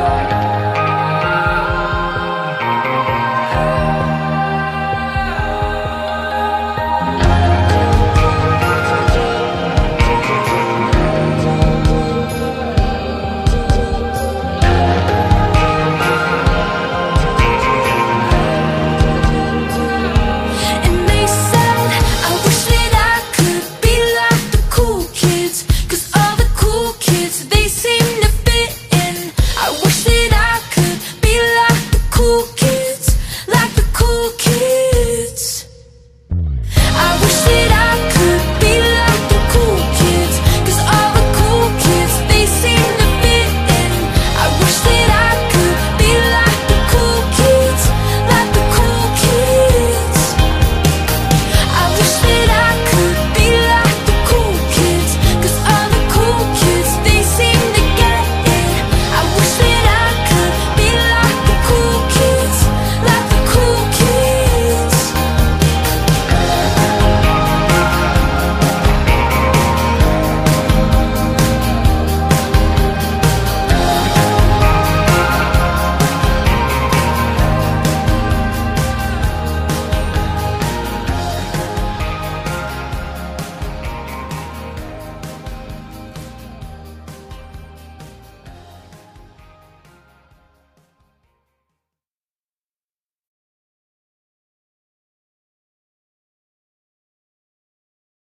Bye.